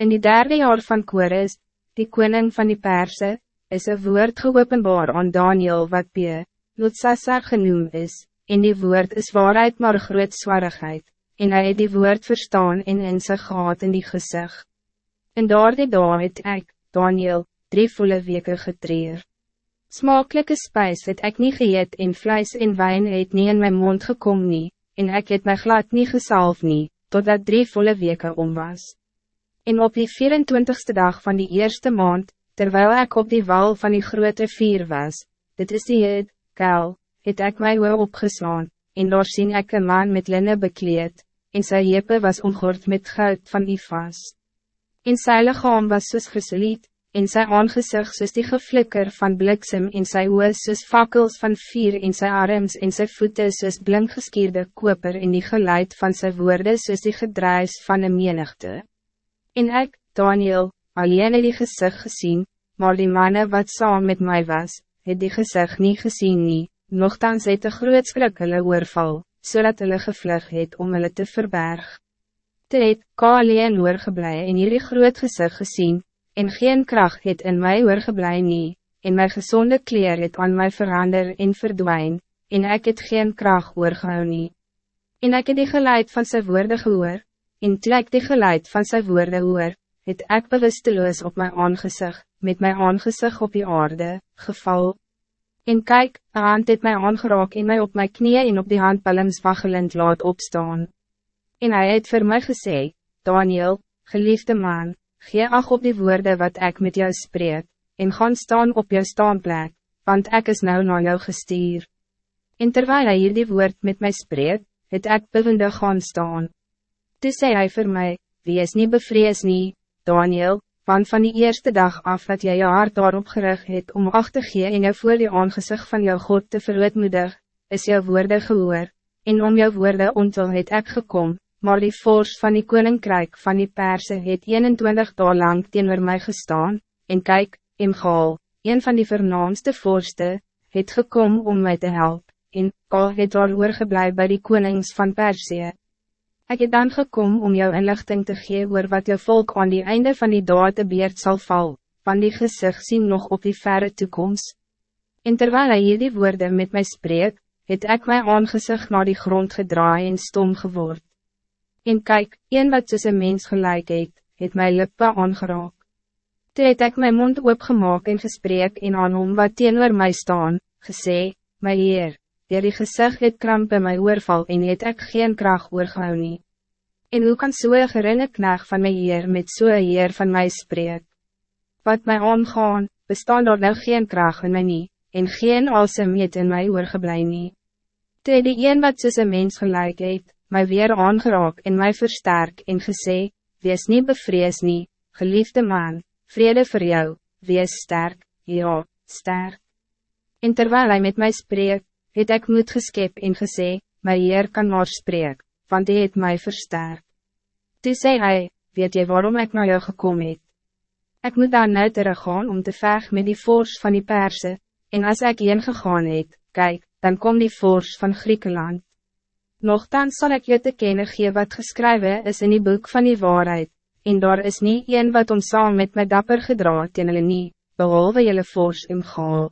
In die derde jaar van Kores, die koning van die Perse, is een woord geopenbaar aan Daniel wat P. Lotsassar genoem is, en die woord is waarheid maar groot zwarigheid, en hij het die woord verstaan en in sy gehad in die gezicht. En daar die dag het ek, Daniel, drie volle weken getreer. Smakelijke spijs het ek niet geëet en vlees en wijn het niet in mijn mond gekomen nie, en ek het my glad niet gesalf nie, totdat drie volle weken om was. En op die 24ste dag van die eerste maand, terwijl ik op die wal van die grote vier was, dit is die het, kel, het ek my oor opgeslaan, en daar sien ek een man met linnen bekleed, en sy jepe was omgord met goud van die vas. En sy lichaam was soos geselied, en sy aangezicht soos die geflikker van bliksem en sy oor soos fakkels van vier en sy arms en sy voeten soos blink geskierde koper en die geluid van sy woorden soos die gedruis van een menigte. En ik, Daniel, alleen het die gezicht gezien, maar die mannen wat saam met mij was, het die gezicht niet gezien nie, nogthans het een groot skrik hulle oorval, so hulle gevlug het om hulle te verberg. Toe het, ka alleen oorgeblij en hierdie groot gezicht gezien, en geen kracht het in mij oorgeblij nie, en my gezonde kleer het aan mij verander en verdwijn, en ik het geen kracht oorgehou nie. En ek het die geluid van sy woorde gehoor, en toe ek die geluid van sy woorde hoor, het ek bewusteloos op mijn aangezicht, met mijn aangezicht op die aarde, geval. En kijk, een hand het my aangeraak en my op mijn knieën en op die handpalms waggelend laat opstaan. En hij het voor mij gesê, Daniel, geliefde man, Gee ag op die woorden wat ik met jou spreek, en gaan staan op jou staanplek, want ik is nou naar jou gestuur. En terwijl hij hier die woord met mij spreek, het ek bewende gaan staan. Toe sê hy vir my, wie is nie bevrees nie, Daniel, want van die eerste dag af dat jy jou hart daarop gerig het om ach te gee en jou voor die aangezicht van jou God te verootmoedig, is jou woorden gehoor, en om jou woorden ontel het ek gekom, maar die vorst van die koninkrijk van die Perse het 21 dagen lang teenoor mij gestaan, en kijk, Imgaal, een van die vernaamste vorste, het gekom om mij te helpen, en Kaal het daar oorgeblij by die konings van Persie. Ik het dan gekom om jou inlichting te geven oor wat jou volk aan die einde van die daad te beerd sal val, van die gezicht zien nog op die verre toekomst. En terwijl hy die woorden met mij spreek, het ik mijn aangezicht naar die grond gedraai en stom geword. En kijk, een wat tussen mens gelijk het, het my lippe aangeraak. Toe het ek my mond oopgemaak en gesprek en aan hom wat teenoor my staan, gesê, my Heer, dier die gezicht het kramp in my oorval en het ek geen kracht oorgehou nie. En hoe kan so'n geringe knag van my Heer met so'n Heer van mij spreek? Wat mij aangaan, bestaan daar nou geen kracht in my nie, en geen alsem het in my oorgeblij nie. Toe die een wat tussen mens gelijk het, mij weer aangeraak en mij versterk en gesê, wees niet bevrees nie, geliefde man, vrede voor jou, wees sterk, ja, sterk. En terwijl hij met mij spreekt, het ik moed geskep en gesê, my Heer kan maar spreek, want hij het mij versterk. Toe sê hy, weet jy waarom ik naar jou gekomen het? Ik moet dan nou teruggaan om te veg met die fors van die Perse, en als ik heen gegaan het, kijk, dan kom die fors van Griekenland. Nochtans zal ik je te kennen gee wat geschreven is in die boek van die waarheid, en daar is niet een wat om saam met my dapper gedraad teen hulle nie, behalwe jylle fors en gaal.